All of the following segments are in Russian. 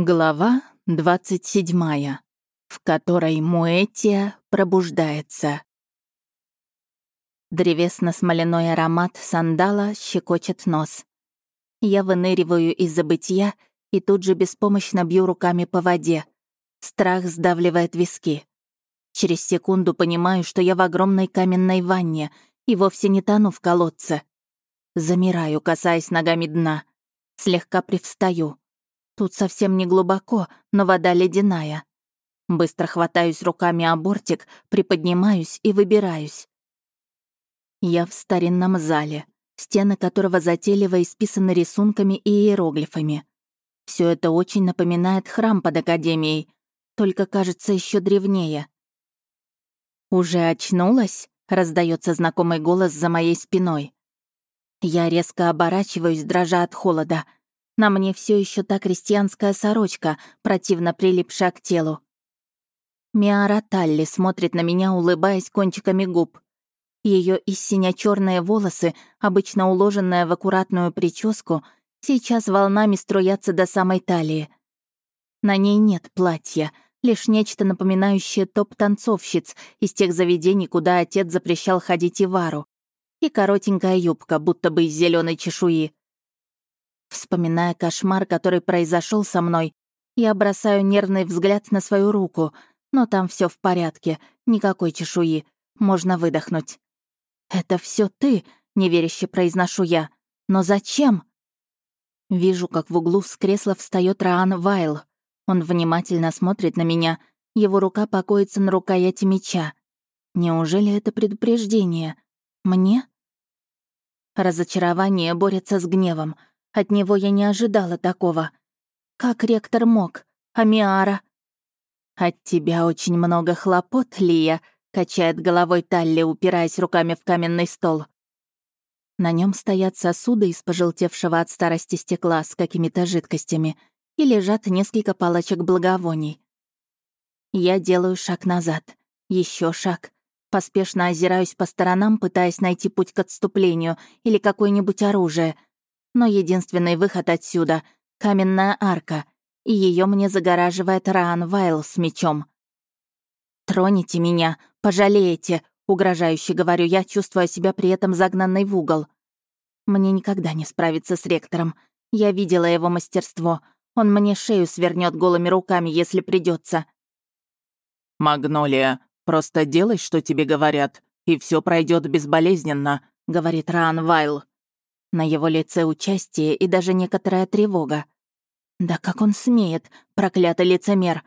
Глава 27, в которой Муэтия пробуждается. Древесно-смоляной аромат сандала щекочет нос. Я выныриваю из забытия и тут же беспомощно бью руками по воде. Страх сдавливает виски. Через секунду понимаю, что я в огромной каменной ванне и вовсе не тону в колодце. Замираю, касаясь ногами дна. Слегка привстаю. Тут совсем не глубоко, но вода ледяная. Быстро хватаюсь руками о бортик, приподнимаюсь и выбираюсь. Я в старинном зале, стены которого затейливо исписаны рисунками и иероглифами. Все это очень напоминает храм под Академией, только кажется еще древнее. «Уже очнулась?» — раздается знакомый голос за моей спиной. Я резко оборачиваюсь, дрожа от холода — на мне все еще та крестьянская сорочка, противно прилипшая к телу. Миара Талли смотрит на меня, улыбаясь кончиками губ. Ее истинно черные волосы, обычно уложенные в аккуратную прическу, сейчас волнами струятся до самой талии. На ней нет платья, лишь нечто напоминающее топ танцовщиц из тех заведений, куда отец запрещал ходить Ивару. И коротенькая юбка, будто бы из зеленой чешуи. Вспоминая кошмар, который произошел со мной, я бросаю нервный взгляд на свою руку, но там все в порядке, никакой чешуи, можно выдохнуть. «Это все ты», — неверяще произношу я. «Но зачем?» Вижу, как в углу с кресла встает Раан Вайл. Он внимательно смотрит на меня, его рука покоится на рукояти меча. Неужели это предупреждение? Мне? Разочарование борется с гневом — от него я не ожидала такого. Как ректор мог? Амиара? «От тебя очень много хлопот, Лия», — качает головой Талли, упираясь руками в каменный стол. На нем стоят сосуды из пожелтевшего от старости стекла с какими-то жидкостями и лежат несколько палочек благовоний. Я делаю шаг назад, еще шаг. Поспешно озираюсь по сторонам, пытаясь найти путь к отступлению или какое-нибудь оружие — но единственный выход отсюда — каменная арка, и ее мне загораживает Раан Вайл с мечом. «Троните меня, пожалеете», — угрожающе говорю я, чувствуя себя при этом загнанной в угол. Мне никогда не справиться с ректором. Я видела его мастерство. Он мне шею свернет голыми руками, если придется. «Магнолия, просто делай, что тебе говорят, и все пройдет безболезненно», — говорит Раан Вайл. На его лице участие и даже некоторая тревога. «Да как он смеет, проклятый лицемер!»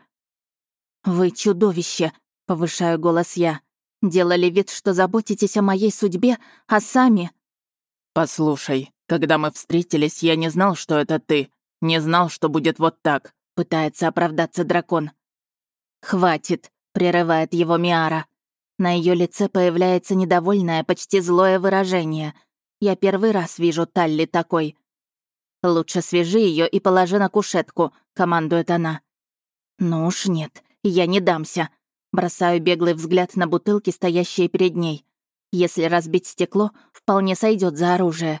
«Вы чудовище!» — повышаю голос я. «Делали вид, что заботитесь о моей судьбе, а сами...» «Послушай, когда мы встретились, я не знал, что это ты. Не знал, что будет вот так», — пытается оправдаться дракон. «Хватит», — прерывает его Миара. На ее лице появляется недовольное, почти злое выражение — я первый раз вижу Талли такой. Лучше свяжи ее и положи на кушетку, командует она. Ну уж нет, я не дамся. Бросаю беглый взгляд на бутылки, стоящие перед ней. Если разбить стекло, вполне сойдет за оружие.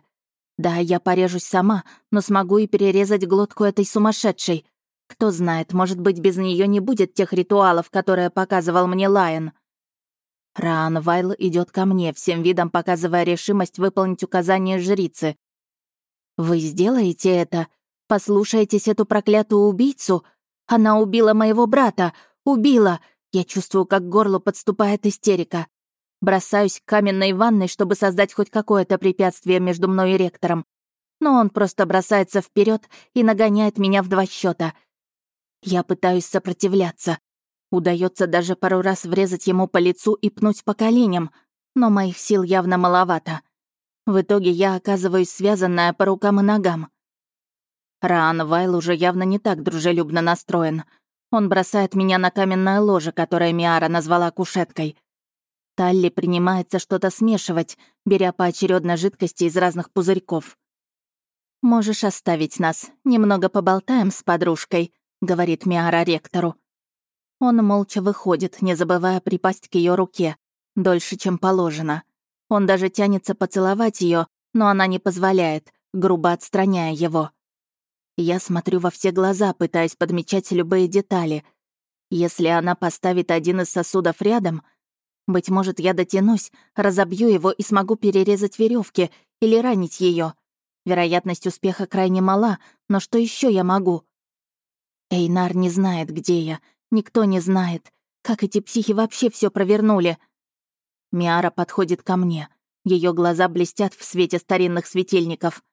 Да, я порежусь сама, но смогу и перерезать глотку этой сумасшедшей. Кто знает, может быть, без нее не будет тех ритуалов, которые показывал мне Лайон. Раан Вайл идет ко мне, всем видом показывая решимость выполнить указания жрицы. «Вы сделаете это? Послушаетесь эту проклятую убийцу? Она убила моего брата! Убила!» Я чувствую, как к горлу подступает истерика. Бросаюсь к каменной ванной, чтобы создать хоть какое-то препятствие между мной и ректором. Но он просто бросается вперед и нагоняет меня в два счета. Я пытаюсь сопротивляться, Удается даже пару раз врезать ему по лицу и пнуть по коленям, но моих сил явно маловато. В итоге я оказываюсь связанная по рукам и ногам. Раан Вайл уже явно не так дружелюбно настроен. Он бросает меня на каменное ложе, которое Миара назвала кушеткой. Талли принимается что-то смешивать, беря поочередно жидкости из разных пузырьков. «Можешь оставить нас, немного поболтаем с подружкой», — говорит Миара ректору. Он молча выходит, не забывая припасть к ее руке, дольше, чем положено. Он даже тянется поцеловать ее, но она не позволяет, грубо отстраняя его. Я смотрю во все глаза, пытаясь подмечать любые детали. Если она поставит один из сосудов рядом, быть может, я дотянусь, разобью его и смогу перерезать веревки или ранить ее. Вероятность успеха крайне мала, но что еще я могу? Эйнар не знает, где я. Никто не знает. Как эти психи вообще все провернули? Миара подходит ко мне. Ее глаза блестят в свете старинных светильников.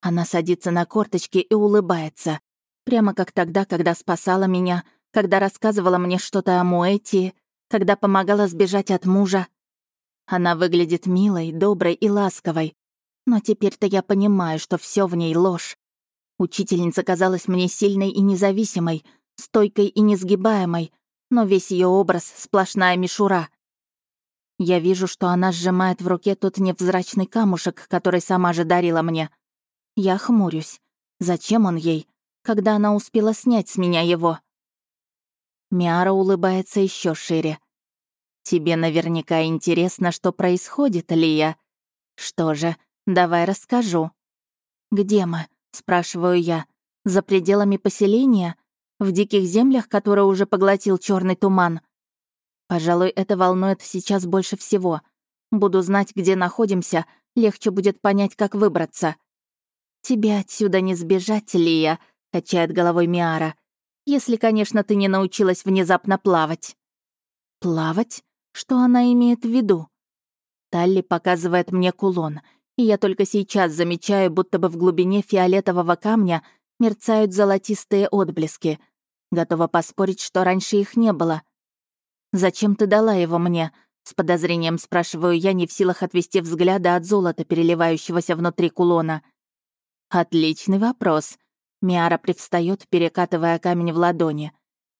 Она садится на корточки и улыбается. Прямо как тогда, когда спасала меня, когда рассказывала мне что-то о Муэти, когда помогала сбежать от мужа. Она выглядит милой, доброй и ласковой. Но теперь-то я понимаю, что все в ней ложь. Учительница казалась мне сильной и независимой, стойкой и несгибаемой, но весь ее образ — сплошная мишура. Я вижу, что она сжимает в руке тот невзрачный камушек, который сама же дарила мне. Я хмурюсь. Зачем он ей, когда она успела снять с меня его? Миара улыбается еще шире. «Тебе наверняка интересно, что происходит, Лия. Что же, давай расскажу». «Где мы?» — спрашиваю я. «За пределами поселения? В диких землях, которые уже поглотил черный туман?» Пожалуй, это волнует сейчас больше всего. Буду знать, где находимся, легче будет понять, как выбраться. «Тебе отсюда не сбежать, Лия», — качает головой Миара. «Если, конечно, ты не научилась внезапно плавать». «Плавать? Что она имеет в виду?» Талли показывает мне кулон, и я только сейчас замечаю, будто бы в глубине фиолетового камня мерцают золотистые отблески. Готова поспорить, что раньше их не было. «Зачем ты дала его мне?» С подозрением спрашиваю я, не в силах отвести взгляда от золота, переливающегося внутри кулона. «Отличный вопрос». Миара привстает, перекатывая камень в ладони.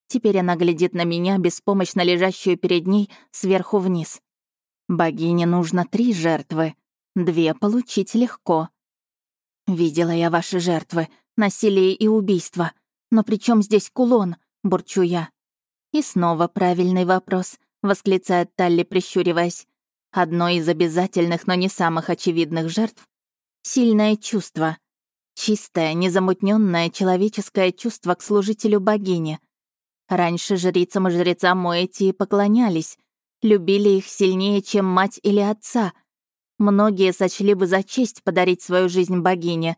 Теперь она глядит на меня, беспомощно лежащую перед ней, сверху вниз. Богине нужно три жертвы. Две получить легко. Видела я ваши жертвы, насилие и убийство. Но при чем здесь кулон? Бурчу я. «И снова правильный вопрос», — восклицает Талли, прищуриваясь. «Одно из обязательных, но не самых очевидных жертв — сильное чувство. Чистое, незамутненное человеческое чувство к служителю богини. Раньше жрицам и жрецам Моэтии поклонялись, любили их сильнее, чем мать или отца. Многие сочли бы за честь подарить свою жизнь богине.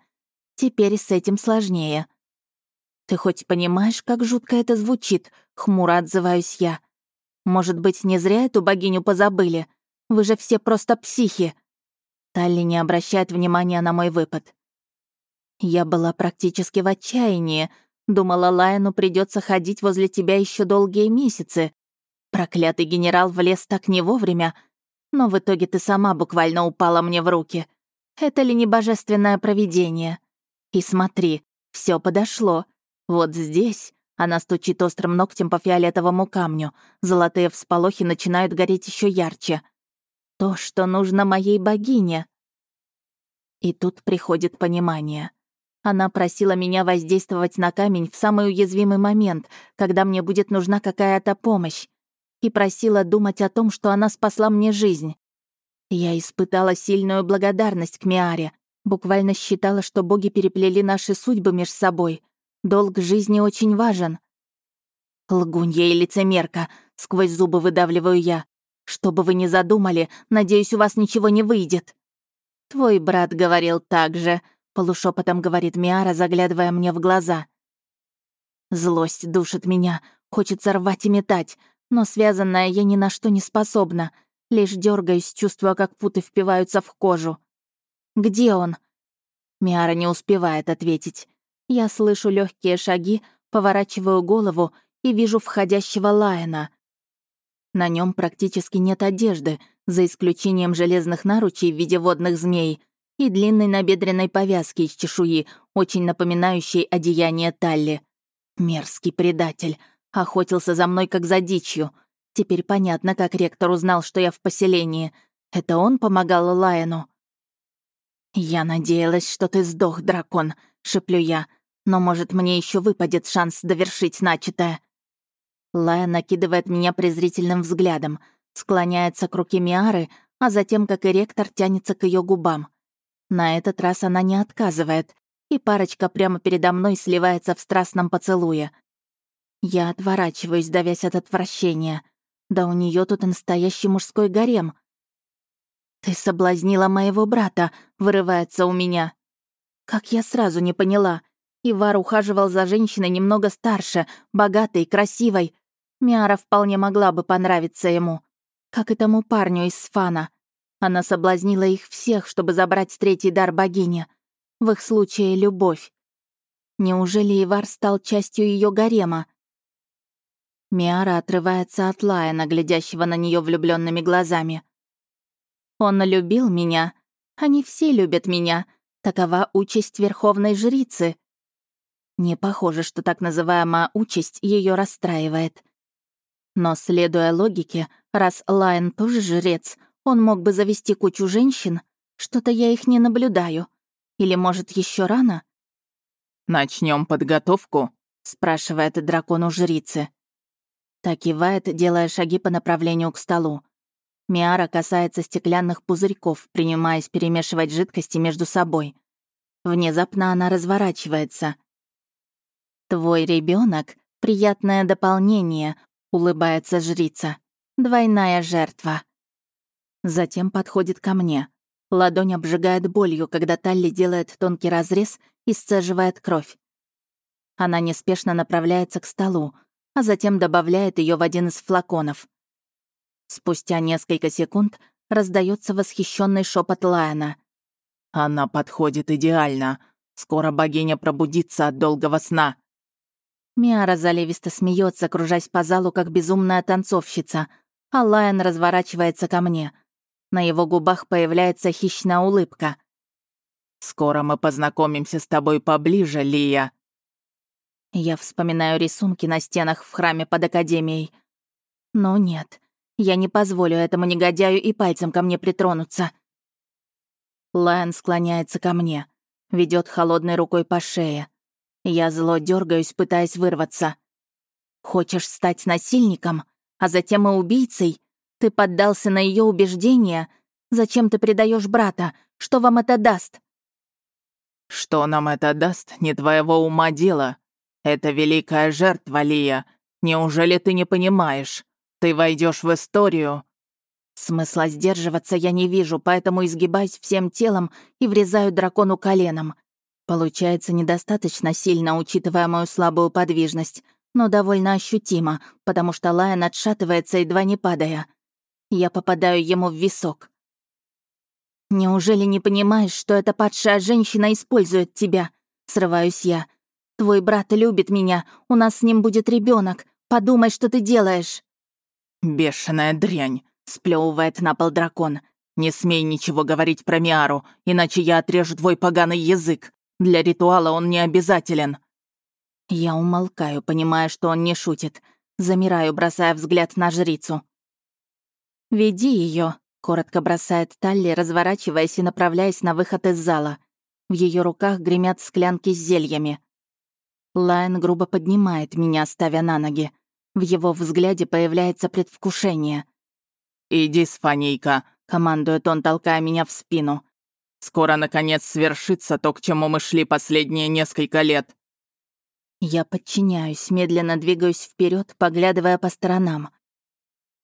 Теперь с этим сложнее. «Ты хоть понимаешь, как жутко это звучит?» — хмуро отзываюсь я. «Может быть, не зря эту богиню позабыли? Вы же все просто психи!» Талли не обращает внимания на мой выпад. Я была практически в отчаянии. Думала, Лайну придется ходить возле тебя еще долгие месяцы. Проклятый генерал влез так не вовремя. Но в итоге ты сама буквально упала мне в руки. Это ли не божественное провидение? И смотри, все подошло. Вот здесь она стучит острым ногтем по фиолетовому камню. Золотые всполохи начинают гореть еще ярче. То, что нужно моей богине. И тут приходит понимание. Она просила меня воздействовать на камень в самый уязвимый момент, когда мне будет нужна какая-то помощь. И просила думать о том, что она спасла мне жизнь. Я испытала сильную благодарность к Миаре. Буквально считала, что боги переплели наши судьбы между собой. Долг жизни очень важен. Лгунья и лицемерка, сквозь зубы выдавливаю я. Что бы вы ни задумали, надеюсь, у вас ничего не выйдет. Твой брат говорил так же, полушепотом говорит Миара, заглядывая мне в глаза. Злость душит меня, хочется рвать и метать, но связанная я ни на что не способна. Лишь дергаюсь, чувствуя, как путы впиваются в кожу. «Где он?» Миара не успевает ответить. Я слышу легкие шаги, поворачиваю голову и вижу входящего Лайена. На нем практически нет одежды, за исключением железных наручей в виде водных змей и длинной набедренной повязки из чешуи, очень напоминающей одеяние Талли. Мерзкий предатель. Охотился за мной как за дичью. Теперь понятно, как ректор узнал, что я в поселении. Это он помогал Лайену. «Я надеялась, что ты сдох, дракон», — шеплю я. Но, может, мне еще выпадет шанс довершить начатое. Лая накидывает меня презрительным взглядом, склоняется к руке Миары, а затем, как и ректор, тянется к ее губам. На этот раз она не отказывает. и парочка прямо передо мной сливается в страстном поцелуе. Я отворачиваюсь, давясь от отвращения. Да у нее тут настоящий мужской гарем. «Ты соблазнила моего брата», — вырывается у меня. Как я сразу не поняла. Ивар ухаживал за женщиной немного старше, богатой, красивой. Миара вполне могла бы понравиться ему. Как и тому парню из Сфана. Она соблазнила их всех, чтобы забрать третий дар богини. В их случае — любовь. Неужели Ивар стал частью ее гарема? Миара отрывается от Лайена, глядящего на нее влюбленными глазами. «Он любил меня. Они все любят меня. Такова участь верховной жрицы». Не похоже, что так называемая участь ее расстраивает. Но, следуя логике, раз Лайн тоже жрец, он мог бы завести кучу женщин. Что-то я их не наблюдаю. Или, может, еще рано? Начнем подготовку?» — спрашивает дракон у жрицы. Так кивает, делая шаги по направлению к столу. Миара касается стеклянных пузырьков, принимаясь перемешивать жидкости между собой. Внезапно она разворачивается. «Твой ребенок приятное дополнение», — улыбается жрица. «Двойная жертва». Затем подходит ко мне. Ладонь обжигает болью, когда Талли делает тонкий разрез и сцеживает кровь. Она неспешно направляется к столу, а затем добавляет ее в один из флаконов. Спустя несколько секунд раздается восхищенный шепот Лайона. «Она подходит идеально. Скоро богиня пробудится от долгого сна». Миара заливисто смеется, кружась по залу, как безумная танцовщица, а Лайон разворачивается ко мне — на его губах появляется хищная улыбка. «Скоро мы познакомимся с тобой поближе, Лия». Я вспоминаю рисунки на стенах в храме под Академией. Но нет, я не позволю этому негодяю и пальцем ко мне притронуться. Лайон склоняется ко мне, ведет холодной рукой по шее. Я зло дергаюсь, пытаясь вырваться. «Хочешь стать насильником, а затем и убийцей?» Ты поддался на ее убеждения? Зачем ты предаешь брата? Что вам это даст?» «Что нам это даст, не твоего ума дело. Это великая жертва, Лия. Неужели ты не понимаешь? Ты войдешь в историю». Смысла сдерживаться я не вижу, поэтому изгибаюсь всем телом и врезаю дракону коленом. Получается недостаточно сильно, учитывая мою слабую подвижность, но довольно ощутимо, потому что Лайон отшатывается, едва не падая. Я попадаю ему в висок. «Неужели не понимаешь, что эта падшая женщина использует тебя?» Срываюсь я. «Твой брат любит меня, у нас с ним будет ребенок. Подумай, что ты делаешь». «Бешеная дрянь», — сплевывает на пол дракон. «Не смей ничего говорить про Миару, иначе я отрежу твой поганый язык. Для ритуала он не обязателен». Я умолкаю, понимая, что он не шутит. Замираю, бросая взгляд на жрицу. «Веди ее, коротко бросает Талли, разворачиваясь и направляясь на выход из зала. В ее руках гремят склянки с зельями. Лайн грубо поднимает меня, ставя на ноги. В его взгляде появляется предвкушение. «Иди, Сфанейка», — командует он, толкая меня в спину. «Скоро, наконец, свершится то, к чему мы шли последние несколько лет». Я подчиняюсь, медленно двигаюсь вперед, поглядывая по сторонам.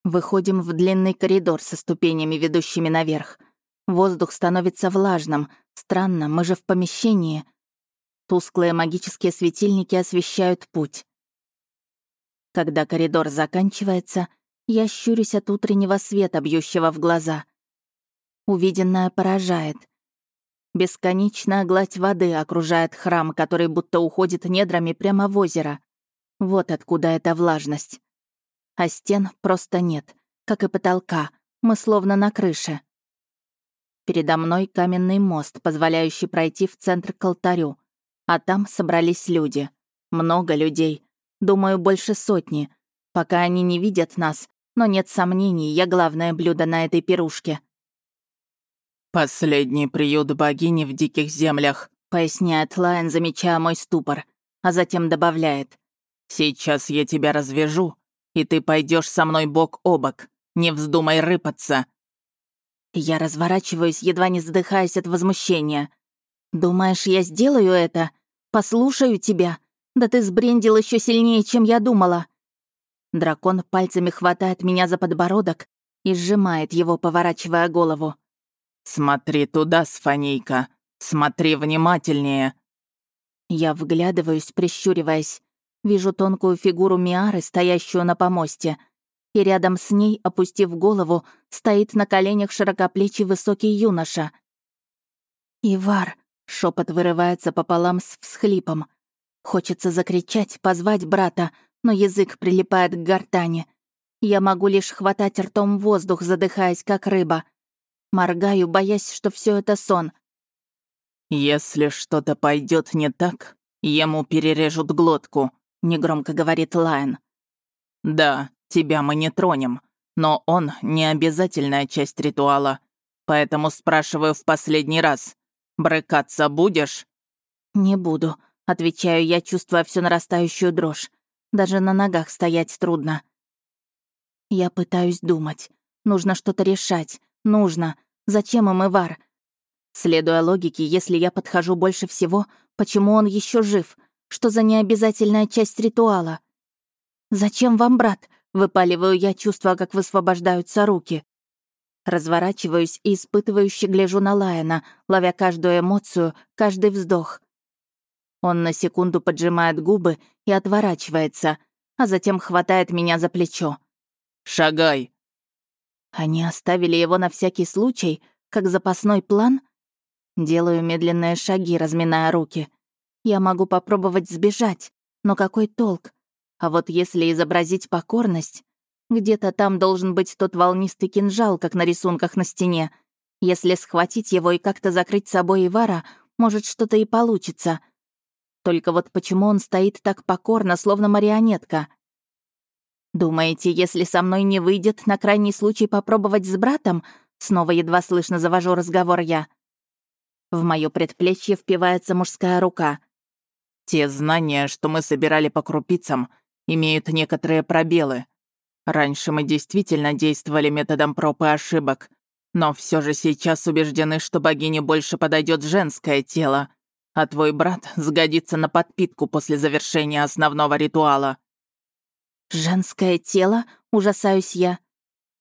Выходим в длинный коридор со ступенями, ведущими наверх. Воздух становится влажным. Странно, мы же в помещении. Тусклые магические светильники освещают путь. Когда коридор заканчивается, я щурюсь от утреннего света, бьющего в глаза. Увиденное поражает. Бесконечная гладь воды окружает храм, который будто уходит недрами прямо в озеро. Вот откуда эта влажность а стен просто нет, как и потолка, мы словно на крыше. Передо мной каменный мост, позволяющий пройти в центр к алтарю, а там собрались люди. Много людей, думаю, больше сотни. Пока они не видят нас, но нет сомнений, я главное блюдо на этой пирушке. «Последний приют богини в диких землях», — поясняет Лайн, замечая мой ступор, а затем добавляет. «Сейчас я тебя развяжу, и ты пойдешь со мной бок о бок. Не вздумай рыпаться». Я разворачиваюсь, едва не задыхаясь от возмущения. «Думаешь, я сделаю это? Послушаю тебя? Да ты сбрендил еще сильнее, чем я думала!» Дракон пальцами хватает меня за подбородок и сжимает его, поворачивая голову. «Смотри туда, Сфанейка. Смотри внимательнее». Я вглядываюсь, прищуриваясь. Вижу тонкую фигуру Миары, стоящую на помосте. И рядом с ней, опустив голову, стоит на коленях широкоплечий высокий юноша. «Ивар!» — шепот вырывается пополам с всхлипом. Хочется закричать, позвать брата, но язык прилипает к гортани. Я могу лишь хватать ртом воздух, задыхаясь, как рыба. Моргаю, боясь, что все это сон. «Если что-то пойдет не так, ему перережут глотку», — негромко говорит Лайн. «Да, тебя мы не тронем, но он не обязательная часть ритуала. Поэтому спрашиваю в последний раз. Брыкаться будешь?» «Не буду», — отвечаю я, чувствуя всю нарастающую дрожь. Даже на ногах стоять трудно. Я пытаюсь думать. Нужно что-то решать. Нужно. Зачем им Ивар? Следуя логике, если я подхожу больше всего, почему он еще жив? Что за необязательная часть ритуала? «Зачем вам, брат?» — выпаливаю я, чувствуя, как высвобождаются руки. Разворачиваюсь и испытывающе гляжу на Лайена, ловя каждую эмоцию, каждый вздох. Он на секунду поджимает губы и отворачивается, а затем хватает меня за плечо. «Шагай!» Они оставили его на всякий случай, как запасной план? Делаю медленные шаги, разминая руки. Я могу попробовать сбежать, но какой толк? А вот если изобразить покорность, где-то там должен быть тот волнистый кинжал, как на рисунках на стене. Если схватить его и как-то закрыть собой Ивара, может, что-то и получится. Только вот почему он стоит так покорно, словно марионетка? «Думаете, если со мной не выйдет, на крайний случай попробовать с братом?» Снова едва слышно завожу разговор я. В моё предплечье впивается мужская рука. «Те знания, что мы собирали по крупицам, имеют некоторые пробелы. Раньше мы действительно действовали методом проб и ошибок, но все же сейчас убеждены, что богине больше подойдет женское тело, а твой брат сгодится на подпитку после завершения основного ритуала». «Женское тело?» — ужасаюсь я.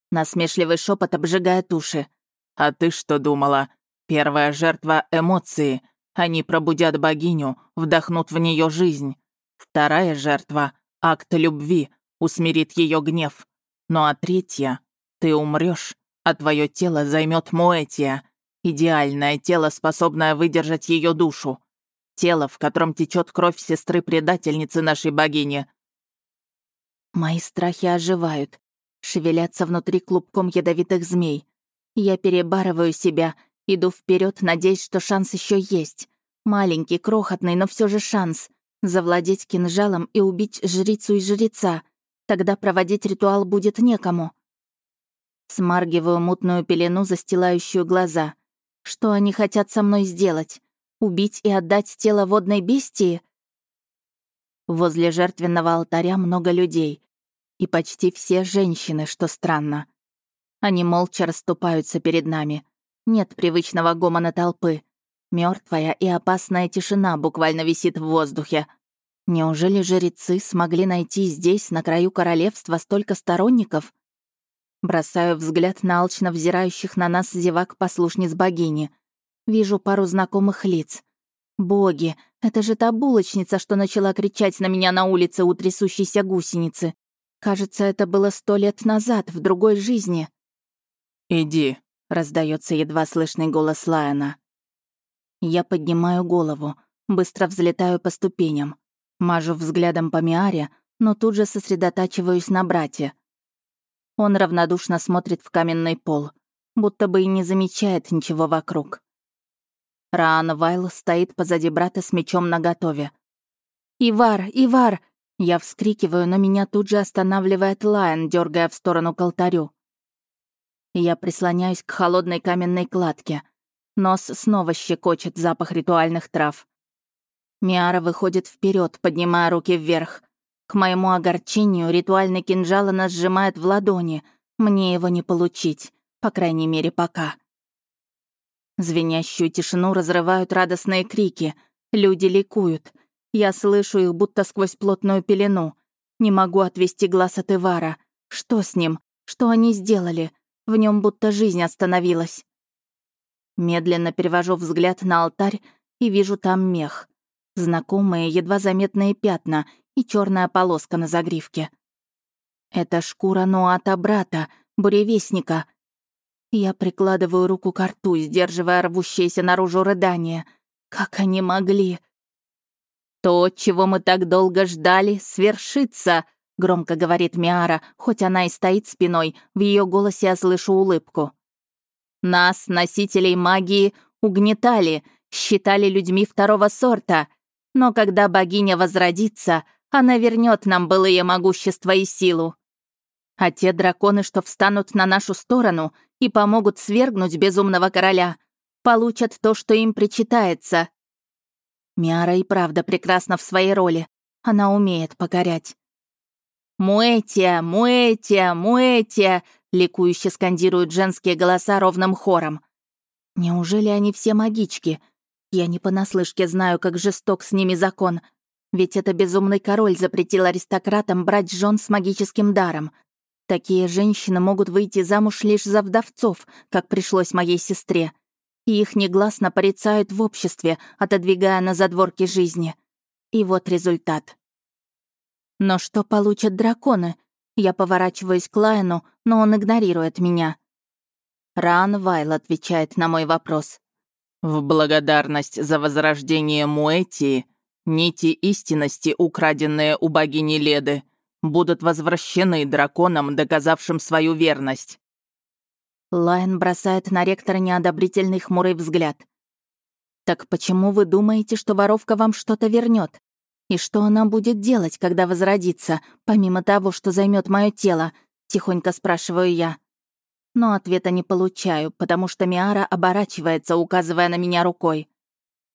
Насмешливый шепот обжигает уши. «А ты что думала? Первая жертва — эмоции. Они пробудят богиню, вдохнут в нее жизнь. Вторая жертва — акт любви, усмирит ее гнев. Ну а третья — ты умрешь, а твое тело займет Моэтия, идеальное тело, способное выдержать ее душу. Тело, в котором течет кровь сестры-предательницы нашей богини, Мои страхи оживают, шевелятся внутри клубком ядовитых змей. Я перебарываю себя, иду вперед, надеясь, что шанс еще есть. Маленький, крохотный, но все же шанс. Завладеть кинжалом и убить жрицу и жреца. Тогда проводить ритуал будет некому. Смаргиваю мутную пелену, застилающую глаза. Что они хотят со мной сделать? Убить и отдать тело водной бестии? Возле жертвенного алтаря много людей. И почти все женщины, что странно. Они молча расступаются перед нами. Нет привычного гомона толпы. Мертвая и опасная тишина буквально висит в воздухе. Неужели жрецы смогли найти здесь, на краю королевства, столько сторонников? Бросаю взгляд на алчно взирающих на нас зевак-послушниц богини. Вижу пару знакомых лиц. Боги, это же та булочница, что начала кричать на меня на улице у трясущейся гусеницы. Кажется, это было сто лет назад, в другой жизни. «Иди», — раздается едва слышный голос Лайона. Я поднимаю голову, быстро взлетаю по ступеням, мажу взглядом по Миаре, но тут же сосредотачиваюсь на брате. Он равнодушно смотрит в каменный пол, будто бы и не замечает ничего вокруг. Раан Вайл стоит позади брата с мечом наготове. «Ивар! Ивар!» Я вскрикиваю, но меня тут же останавливает Лайон, дергая в сторону к алтарю. Я прислоняюсь к холодной каменной кладке. Нос снова щекочет запах ритуальных трав. Миара выходит вперед, поднимая руки вверх. К моему огорчению ритуальный кинжал она сжимает в ладони. Мне его не получить, по крайней мере, пока. Звенящую тишину разрывают радостные крики. Люди ликуют. Я слышу их будто сквозь плотную пелену. Не могу отвести глаз от Ивара. Что с ним? Что они сделали? В нем будто жизнь остановилась. Медленно перевожу взгляд на алтарь и вижу там мех. Знакомые, едва заметные пятна и черная полоска на загривке. Это шкура Нуата брата, буревестника. Я прикладываю руку к рту, сдерживая рвущееся наружу рыдание. Как они могли? «То, чего мы так долго ждали, свершится», — громко говорит Миара, хоть она и стоит спиной, в ее голосе я слышу улыбку. «Нас, носителей магии, угнетали, считали людьми второго сорта, но когда богиня возродится, она вернет нам былые могущество и силу. А те драконы, что встанут на нашу сторону и помогут свергнуть безумного короля, получат то, что им причитается. Миара и правда прекрасна в своей роли. Она умеет покорять. «Муэтия! Муэтия! Муэтия!» — ликующе скандируют женские голоса ровным хором. Неужели они все магички? Я не понаслышке знаю, как жесток с ними закон. Ведь это безумный король запретил аристократам брать жен с магическим даром. Такие женщины могут выйти замуж лишь за вдовцов, как пришлось моей сестре. И их негласно порицают в обществе, отодвигая на задворки жизни. И вот результат. Но что получат драконы? Я поворачиваюсь к Лайну, но он игнорирует меня. Ран Вайл отвечает на мой вопрос. В благодарность за возрождение Муэтии, нити истинности, украденные у богини Леды, будут возвращены драконам, доказавшим свою верность. Лайн бросает на ректора неодобрительный хмурый взгляд. «Так почему вы думаете, что воровка вам что-то вернет? И что она будет делать, когда возродится, помимо того, что займет мое тело?» — тихонько спрашиваю я но ответа не получаю, потому что Миара оборачивается, указывая на меня рукой.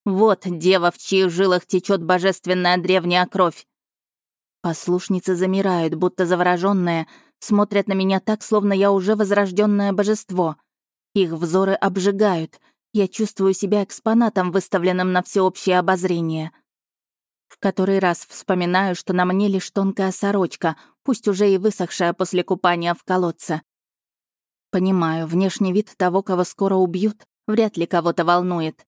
«Вот дева, в чьих жилах течет божественная древняя кровь!» Послушницы замирают, будто заворожённые, смотрят на меня так, словно я уже возрожденное божество. Их взоры обжигают. Я чувствую себя экспонатом, выставленным на всеобщее обозрение. В который раз вспоминаю, что на мне лишь тонкая сорочка, пусть уже и высохшая после купания в колодце. Понимаю, внешний вид того, кого скоро убьют, вряд ли кого-то волнует.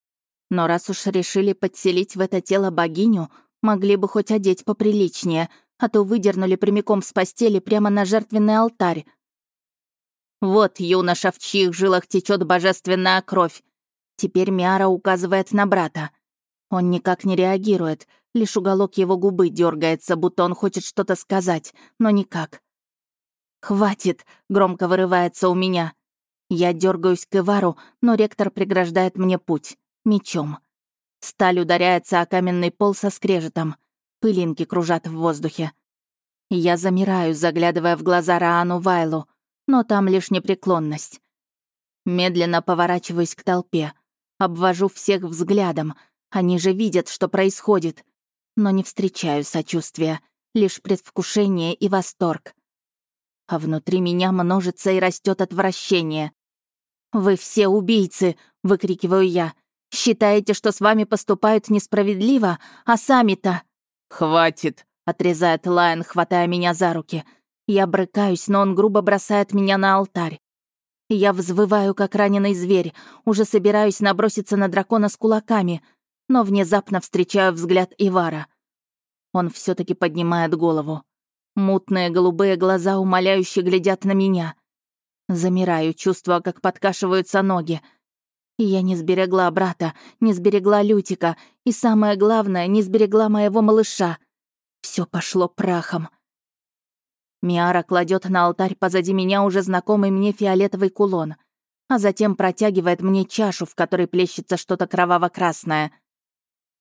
Но раз уж решили подселить в это тело богиню, могли бы хоть одеть поприличнее, а то выдернули прямиком с постели прямо на жертвенный алтарь. Вот юноша, в чьих жилах течет божественная кровь. Теперь Миара указывает на брата. Он никак не реагирует, лишь уголок его губы дергается, будто он хочет что-то сказать, но никак. «Хватит!» — громко вырывается у меня. Я дергаюсь к Ивару, но ректор преграждает мне путь. Мечом. Сталь ударяется о каменный пол со скрежетом. Пылинки кружат в воздухе. Я замираю, заглядывая в глаза Раану Вайлу, но там лишь непреклонность. Медленно поворачиваюсь к толпе. Обвожу всех взглядом. Они же видят, что происходит. Но не встречаю сочувствия, лишь предвкушение и восторг а внутри меня множится и растет отвращение. «Вы все убийцы!» — выкрикиваю я. «Считаете, что с вами поступают несправедливо, а сами-то...» «Хватит!» — отрезает Лайон, хватая меня за руки. Я брыкаюсь, но он грубо бросает меня на алтарь. Я взвываю, как раненый зверь, уже собираюсь наброситься на дракона с кулаками, но внезапно встречаю взгляд Ивара. Он все таки поднимает голову. Мутные голубые глаза умоляюще глядят на меня. Замираю, чувствуя, как подкашиваются ноги. Я не сберегла брата, не сберегла Лютика, и самое главное, не сберегла моего малыша. Все пошло прахом. Миара кладет на алтарь позади меня уже знакомый мне фиолетовый кулон, а затем протягивает мне чашу, в которой плещется что-то кроваво-красное.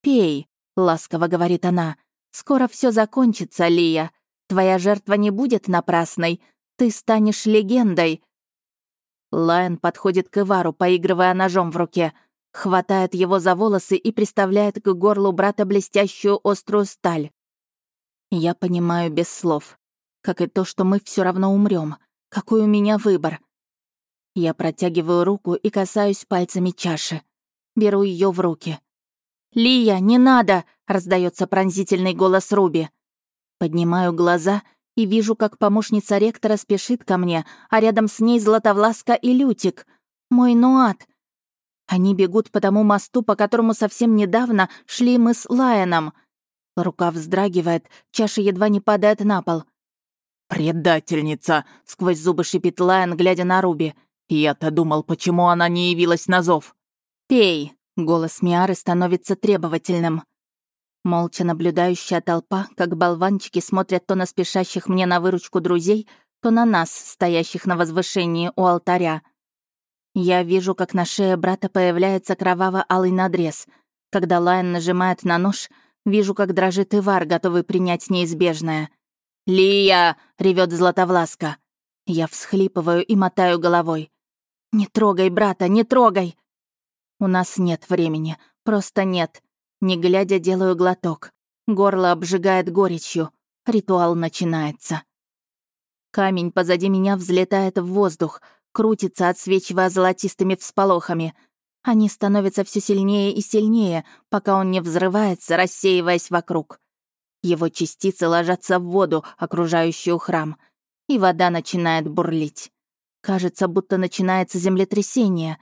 «Пей», — ласково говорит она, — «скоро все закончится, Лия». Твоя жертва не будет напрасной. Ты станешь легендой». Лайн подходит к Ивару, поигрывая ножом в руке, хватает его за волосы и приставляет к горлу брата блестящую острую сталь. Я понимаю без слов. Как и то, что мы все равно умрем. Какой у меня выбор? Я протягиваю руку и касаюсь пальцами чаши. Беру ее в руки. «Лия, не надо!» — раздается пронзительный голос Руби. Поднимаю глаза и вижу, как помощница ректора спешит ко мне, а рядом с ней Златовласка и Лютик. Мой Нуат. Они бегут по тому мосту, по которому совсем недавно шли мы с Лайоном. Рука вздрагивает, чаша едва не падает на пол. «Предательница!» — сквозь зубы шипит Лайон, глядя на Руби. «Я-то думал, почему она не явилась на зов». «Пей!» — голос Миары становится требовательным. Молча наблюдающая толпа, как болванчики, смотрят то на спешащих мне на выручку друзей, то на нас, стоящих на возвышении у алтаря. Я вижу, как на шее брата появляется кроваво-алый надрез. Когда Лайн нажимает на нож, вижу, как дрожит Ивар, готовый принять неизбежное. «Лия!» — ревет Златовласка. Я всхлипываю и мотаю головой. «Не трогай брата, не трогай!» У нас нет времени, просто нет. Не глядя, делаю глоток. Горло обжигает горечью. Ритуал начинается. Камень позади меня взлетает в воздух, крутится, отсвечивая золотистыми всполохами. Они становятся все сильнее и сильнее, пока он не взрывается, рассеиваясь вокруг. Его частицы ложатся в воду, окружающую храм, и вода начинает бурлить. Кажется, будто начинается землетрясение.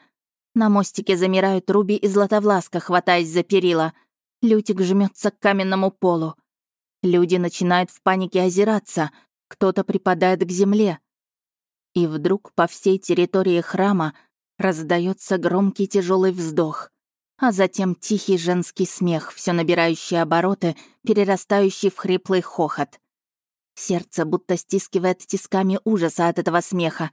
На мостике замирают Руби и Златовласка, хватаясь за перила — Лютик жмется к каменному полу. Люди начинают в панике озираться, кто-то припадает к земле. И вдруг по всей территории храма раздается громкий тяжелый вздох, а затем тихий женский смех, все набирающий обороты, перерастающий в хриплый хохот. Сердце будто стискивает тисками ужаса от этого смеха.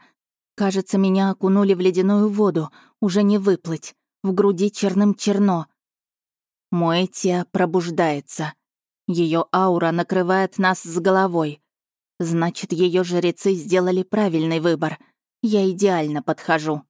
Кажется, меня окунули в ледяную воду, уже не выплыть. В груди черным черно. Моэтия пробуждается. Ее аура накрывает нас с головой. Значит, ее жрецы сделали правильный выбор. Я идеально подхожу.